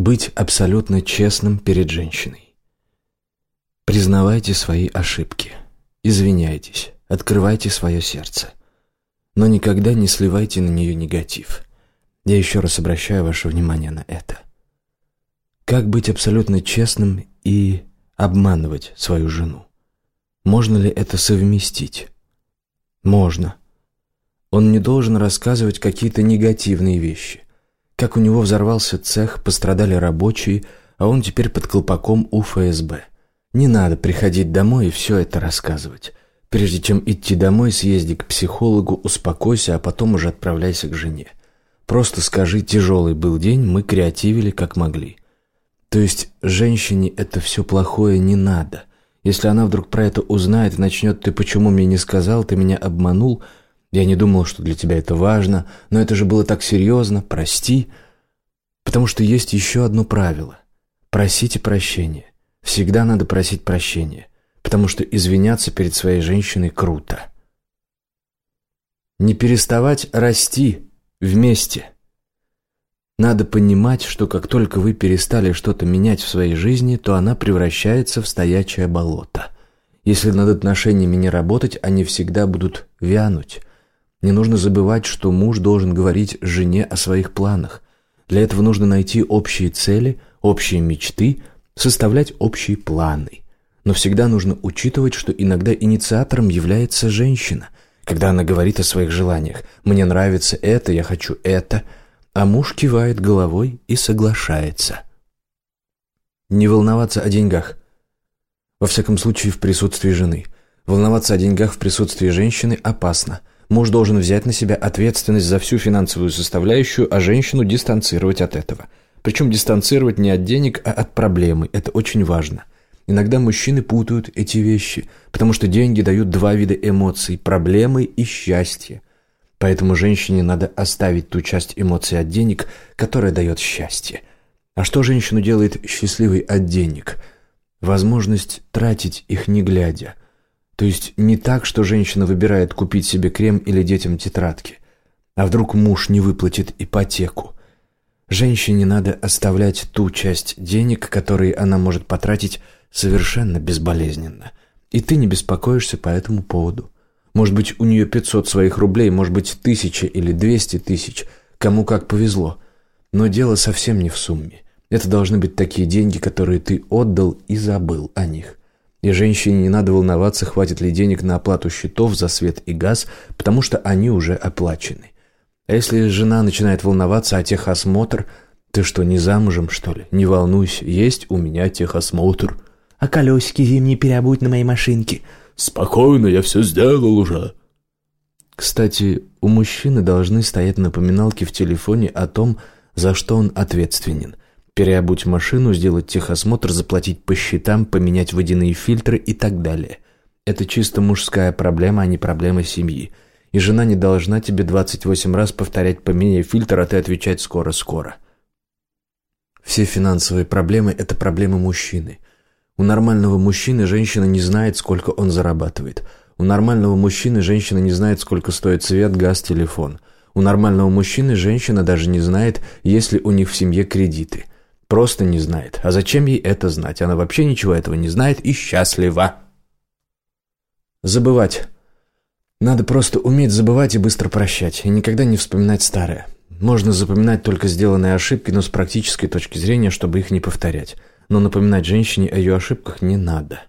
Быть абсолютно честным перед женщиной. Признавайте свои ошибки. Извиняйтесь. Открывайте свое сердце. Но никогда не сливайте на нее негатив. Я еще раз обращаю ваше внимание на это. Как быть абсолютно честным и обманывать свою жену? Можно ли это совместить? Можно. Он не должен рассказывать какие-то негативные вещи. Как у него взорвался цех, пострадали рабочие, а он теперь под колпаком у ФСБ. Не надо приходить домой и все это рассказывать. Прежде чем идти домой, съезди к психологу, успокойся, а потом уже отправляйся к жене. Просто скажи, тяжелый был день, мы креативили как могли. То есть женщине это все плохое не надо. Если она вдруг про это узнает и начнет «ты почему мне не сказал, ты меня обманул», я не думал, что для тебя это важно, но это же было так серьезно, прости. Потому что есть еще одно правило. Просите прощения. Всегда надо просить прощения, потому что извиняться перед своей женщиной круто. Не переставать расти вместе. Надо понимать, что как только вы перестали что-то менять в своей жизни, то она превращается в стоячее болото. Если над отношениями не работать, они всегда будут вянуть. Не нужно забывать, что муж должен говорить жене о своих планах. Для этого нужно найти общие цели, общие мечты, составлять общие планы. Но всегда нужно учитывать, что иногда инициатором является женщина, когда она говорит о своих желаниях. «Мне нравится это, я хочу это», а муж кивает головой и соглашается. Не волноваться о деньгах. Во всяком случае, в присутствии жены. Волноваться о деньгах в присутствии женщины опасно – Муж должен взять на себя ответственность за всю финансовую составляющую, а женщину дистанцировать от этого. Причем дистанцировать не от денег, а от проблемы. Это очень важно. Иногда мужчины путают эти вещи, потому что деньги дают два вида эмоций – проблемы и счастье. Поэтому женщине надо оставить ту часть эмоций от денег, которая дает счастье. А что женщину делает счастливой от денег? Возможность тратить их не глядя – то есть не так, что женщина выбирает купить себе крем или детям тетрадки. А вдруг муж не выплатит ипотеку? Женщине надо оставлять ту часть денег, которые она может потратить совершенно безболезненно. И ты не беспокоишься по этому поводу. Может быть, у нее 500 своих рублей, может быть, тысяча или 200 тысяч, кому как повезло. Но дело совсем не в сумме. Это должны быть такие деньги, которые ты отдал и забыл о них. И женщине не надо волноваться, хватит ли денег на оплату счетов за свет и газ, потому что они уже оплачены. А если жена начинает волноваться, а техосмотр... Ты что, не замужем, что ли? Не волнуйся, есть у меня техосмотр. А колесики зимние переобуть на моей машинке? Спокойно, я все сделал уже. Кстати, у мужчины должны стоять напоминалки в телефоне о том, за что он ответственен переобуть машину, сделать техосмотр, заплатить по счетам, поменять водяные фильтры и так далее. Это чисто мужская проблема, а не проблема семьи. И жена не должна тебе 28 раз повторять «поменяй фильтр», а ты отвечать «скоро-скоро». Все финансовые проблемы – это проблемы мужчины. У нормального мужчины женщина не знает, сколько он зарабатывает. У нормального мужчины женщина не знает, сколько стоит свет, газ, телефон. У нормального мужчины женщина даже не знает, есть ли у них в семье кредиты. Просто не знает. А зачем ей это знать? Она вообще ничего этого не знает и счастлива. Забывать. Надо просто уметь забывать и быстро прощать, и никогда не вспоминать старое. Можно запоминать только сделанные ошибки, но с практической точки зрения, чтобы их не повторять. Но напоминать женщине о ее ошибках не надо.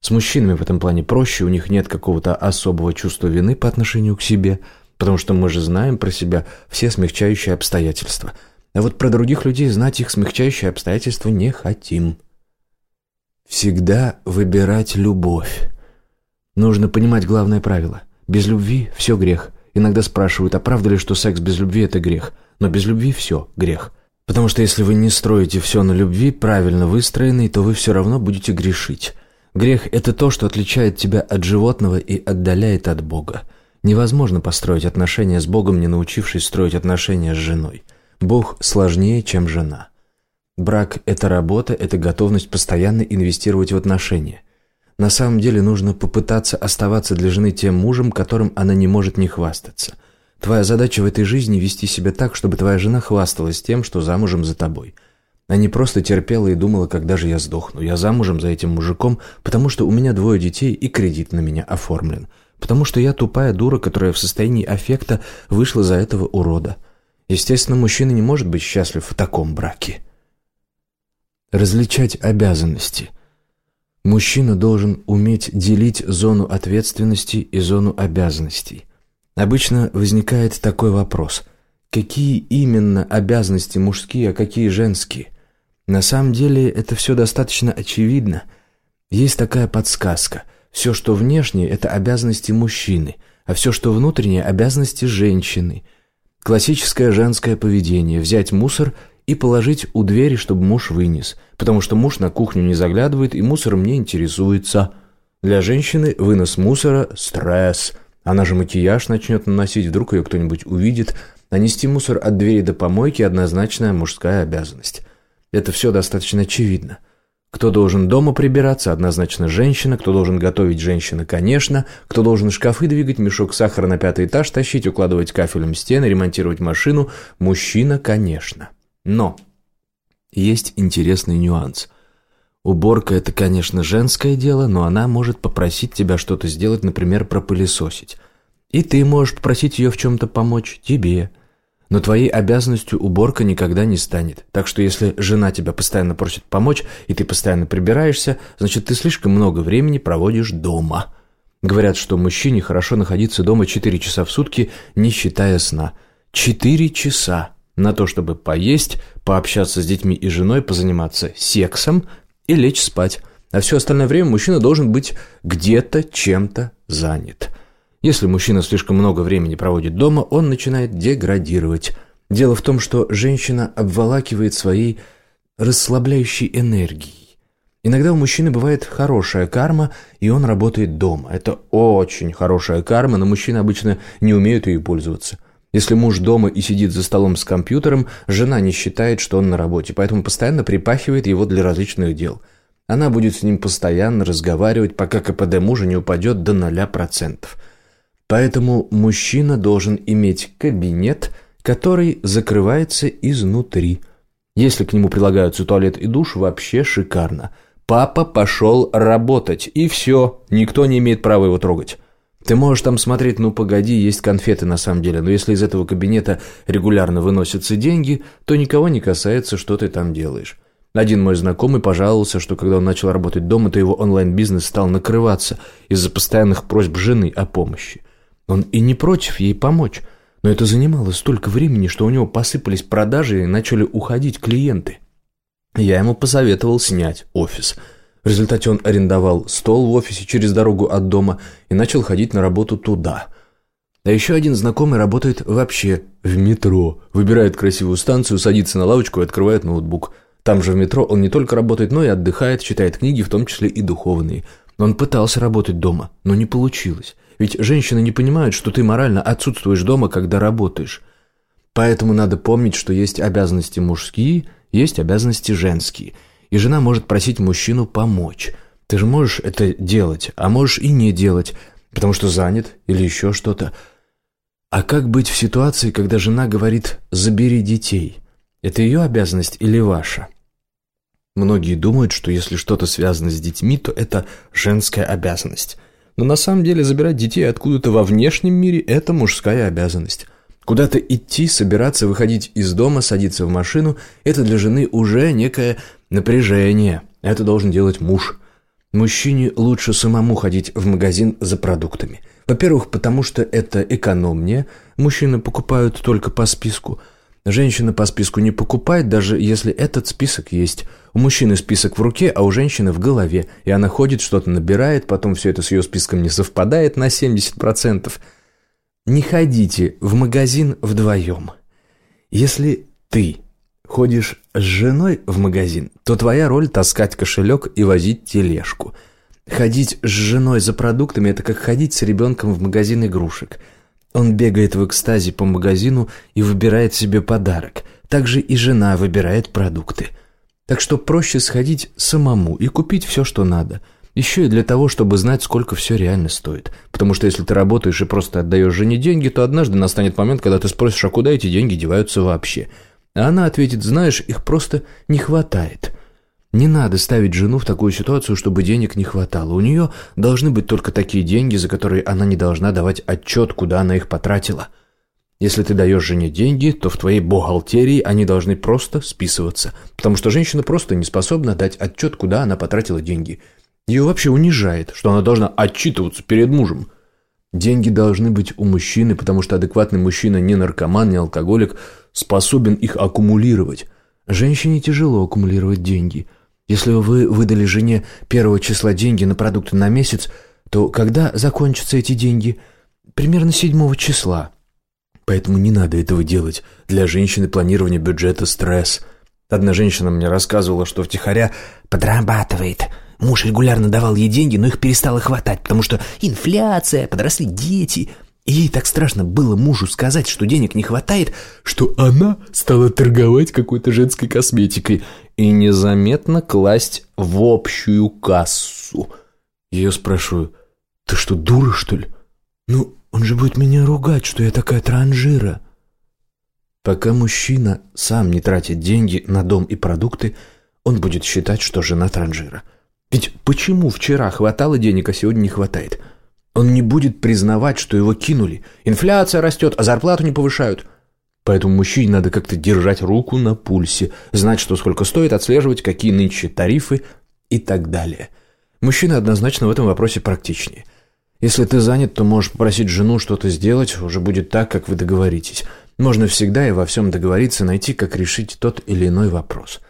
С мужчинами в этом плане проще, у них нет какого-то особого чувства вины по отношению к себе, потому что мы же знаем про себя все смягчающие обстоятельства – а вот про других людей знать их смягчающие обстоятельства не хотим. Всегда выбирать любовь. Нужно понимать главное правило. Без любви все грех. Иногда спрашивают, а правда ли, что секс без любви – это грех? Но без любви все грех. Потому что если вы не строите все на любви, правильно выстроенной, то вы все равно будете грешить. Грех – это то, что отличает тебя от животного и отдаляет от Бога. Невозможно построить отношения с Богом, не научившись строить отношения с женой. Бог сложнее, чем жена. Брак – это работа, это готовность постоянно инвестировать в отношения. На самом деле нужно попытаться оставаться для жены тем мужем, которым она не может не хвастаться. Твоя задача в этой жизни – вести себя так, чтобы твоя жена хвасталась тем, что замужем за тобой. а не просто терпела и думала, когда же я сдохну. Я замужем за этим мужиком, потому что у меня двое детей и кредит на меня оформлен. Потому что я тупая дура, которая в состоянии аффекта вышла за этого урода. Естественно, мужчина не может быть счастлив в таком браке. Различать обязанности. Мужчина должен уметь делить зону ответственности и зону обязанностей. Обычно возникает такой вопрос. Какие именно обязанности мужские, а какие женские? На самом деле это все достаточно очевидно. Есть такая подсказка. Все, что внешнее, это обязанности мужчины, а все, что внутреннее, обязанности женщины. Классическое женское поведение – взять мусор и положить у двери, чтобы муж вынес, потому что муж на кухню не заглядывает и мусором не интересуется. Для женщины вынос мусора – стресс. Она же макияж начнет наносить, вдруг ее кто-нибудь увидит. А нести мусор от двери до помойки – однозначная мужская обязанность. Это все достаточно очевидно. Кто должен дома прибираться, однозначно женщина, кто должен готовить, женщина, конечно, кто должен шкафы двигать, мешок сахара на пятый этаж тащить, укладывать кафелем стены, ремонтировать машину, мужчина, конечно. Но есть интересный нюанс. Уборка – это, конечно, женское дело, но она может попросить тебя что-то сделать, например, пропылесосить. И ты можешь попросить ее в чем-то помочь, тебе – но твоей обязанностью уборка никогда не станет. Так что если жена тебя постоянно просит помочь, и ты постоянно прибираешься, значит, ты слишком много времени проводишь дома. Говорят, что мужчине хорошо находиться дома 4 часа в сутки, не считая сна. 4 часа на то, чтобы поесть, пообщаться с детьми и женой, позаниматься сексом и лечь спать. А все остальное время мужчина должен быть где-то чем-то занят. Если мужчина слишком много времени проводит дома, он начинает деградировать. Дело в том, что женщина обволакивает своей расслабляющей энергией. Иногда у мужчины бывает хорошая карма, и он работает дома. Это очень хорошая карма, но мужчины обычно не умеют ею пользоваться. Если муж дома и сидит за столом с компьютером, жена не считает, что он на работе, поэтому постоянно припахивает его для различных дел. Она будет с ним постоянно разговаривать, пока КПД мужа не упадет до 0%. Поэтому мужчина должен иметь кабинет, который закрывается изнутри. Если к нему прилагаются туалет и душ, вообще шикарно. Папа пошел работать, и все, никто не имеет права его трогать. Ты можешь там смотреть, ну погоди, есть конфеты на самом деле, но если из этого кабинета регулярно выносятся деньги, то никого не касается, что ты там делаешь. Один мой знакомый пожаловался, что когда он начал работать дома, то его онлайн-бизнес стал накрываться из-за постоянных просьб жены о помощи. Он и не против ей помочь, но это занимало столько времени, что у него посыпались продажи и начали уходить клиенты. Я ему посоветовал снять офис. В результате он арендовал стол в офисе через дорогу от дома и начал ходить на работу туда. А еще один знакомый работает вообще в метро. Выбирает красивую станцию, садится на лавочку и открывает ноутбук. Там же в метро он не только работает, но и отдыхает, читает книги, в том числе и духовные. Он пытался работать дома, но не получилось. Ведь женщины не понимают, что ты морально отсутствуешь дома, когда работаешь. Поэтому надо помнить, что есть обязанности мужские, есть обязанности женские. И жена может просить мужчину помочь. Ты же можешь это делать, а можешь и не делать, потому что занят или еще что-то. А как быть в ситуации, когда жена говорит «забери детей»? Это ее обязанность или ваша? Многие думают, что если что-то связано с детьми, то это женская обязанность. Но на самом деле забирать детей откуда-то во внешнем мире – это мужская обязанность. Куда-то идти, собираться, выходить из дома, садиться в машину – это для жены уже некое напряжение. Это должен делать муж. Мужчине лучше самому ходить в магазин за продуктами. Во-первых, потому что это экономнее. Мужчины покупают только по списку – Женщина по списку не покупает, даже если этот список есть. У мужчины список в руке, а у женщины в голове. И она ходит, что-то набирает, потом все это с ее списком не совпадает на 70%. Не ходите в магазин вдвоем. Если ты ходишь с женой в магазин, то твоя роль таскать кошелек и возить тележку. Ходить с женой за продуктами – это как ходить с ребенком в магазин игрушек – он бегает в экстазе по магазину и выбирает себе подарок. Также и жена выбирает продукты. Так что проще сходить самому и купить все, что надо. Еще и для того, чтобы знать, сколько все реально стоит. Потому что если ты работаешь и просто отдаешь жене деньги, то однажды настанет момент, когда ты спросишь, а куда эти деньги деваются вообще. А она ответит, знаешь, их просто не хватает. Не надо ставить жену в такую ситуацию, чтобы денег не хватало. У нее должны быть только такие деньги, за которые она не должна давать отчет, куда она их потратила. Если ты даешь жене деньги, то в твоей бухгалтерии они должны просто списываться, потому что женщина просто не способна дать отчет, куда она потратила деньги. Ее вообще унижает, что она должна отчитываться перед мужем. Деньги должны быть у мужчины, потому что адекватный мужчина не наркоман, не алкоголик, способен их аккумулировать. Женщине тяжело аккумулировать деньги. Если вы выдали жене первого числа деньги на продукты на месяц, то когда закончатся эти деньги? Примерно седьмого числа. Поэтому не надо этого делать. Для женщины планирование бюджета – стресс. Одна женщина мне рассказывала, что втихаря подрабатывает. Муж регулярно давал ей деньги, но их перестало хватать, потому что инфляция, подросли дети. И ей так страшно было мужу сказать, что денег не хватает, что она стала торговать какой-то женской косметикой и незаметно класть в общую кассу. Ее спрашиваю, ты что, дура, что ли? Ну, он же будет меня ругать, что я такая транжира. Пока мужчина сам не тратит деньги на дом и продукты, он будет считать, что жена транжира. Ведь почему вчера хватало денег, а сегодня не хватает? Он не будет признавать, что его кинули. Инфляция растет, а зарплату не повышают. Поэтому мужчине надо как-то держать руку на пульсе, знать, что сколько стоит, отслеживать, какие нынче тарифы и так далее. Мужчина однозначно в этом вопросе практичнее – если ты занят, то можешь попросить жену что-то сделать, уже будет так, как вы договоритесь. Можно всегда и во всем договориться, найти, как решить тот или иной вопрос.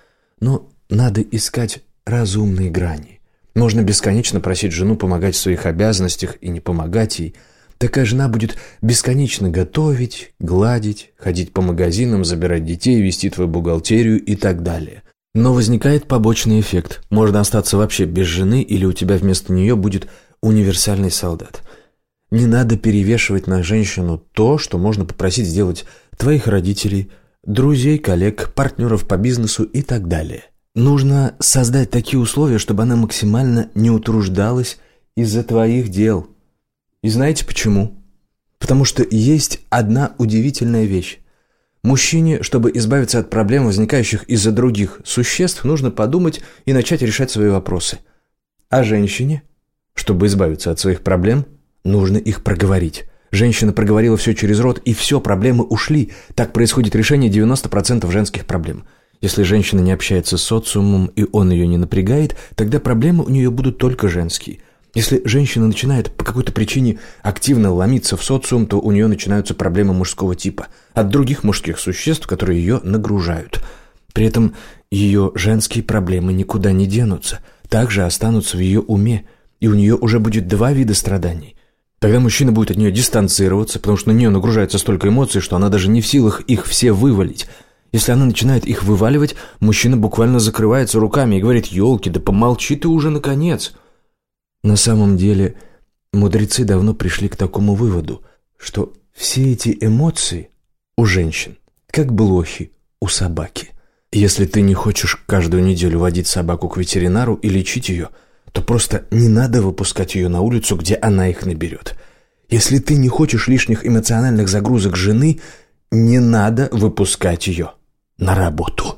Но надо искать разумные грани. Можно бесконечно просить жену помогать в своих обязанностях и не помогать ей. Такая жена будет бесконечно готовить, гладить, ходить по магазинам, забирать детей, вести твою бухгалтерию и так далее. Но возникает побочный эффект. Можно остаться вообще без жены, или у тебя вместо нее будет универсальный солдат. Не надо перевешивать на женщину то, что можно попросить сделать твоих родителей, друзей, коллег, партнеров по бизнесу и так далее. Нужно создать такие условия, чтобы она максимально не утруждалась из-за твоих дел. И знаете почему? Потому что есть одна удивительная вещь. Мужчине, чтобы избавиться от проблем, возникающих из-за других существ, нужно подумать и начать решать свои вопросы. А женщине – чтобы избавиться от своих проблем, нужно их проговорить. Женщина проговорила все через рот, и все, проблемы ушли. Так происходит решение 90% женских проблем. Если женщина не общается с социумом, и он ее не напрягает, тогда проблемы у нее будут только женские. Если женщина начинает по какой-то причине активно ломиться в социум, то у нее начинаются проблемы мужского типа от других мужских существ, которые ее нагружают. При этом ее женские проблемы никуда не денутся, также останутся в ее уме – и у нее уже будет два вида страданий. Тогда мужчина будет от нее дистанцироваться, потому что на нее нагружается столько эмоций, что она даже не в силах их все вывалить. Если она начинает их вываливать, мужчина буквально закрывается руками и говорит «Елки, да помолчи ты уже наконец!» На самом деле, мудрецы давно пришли к такому выводу, что все эти эмоции у женщин, как блохи у собаки. Если ты не хочешь каждую неделю водить собаку к ветеринару и лечить ее – то просто не надо выпускать ее на улицу, где она их наберет. Если ты не хочешь лишних эмоциональных загрузок жены, не надо выпускать ее на работу.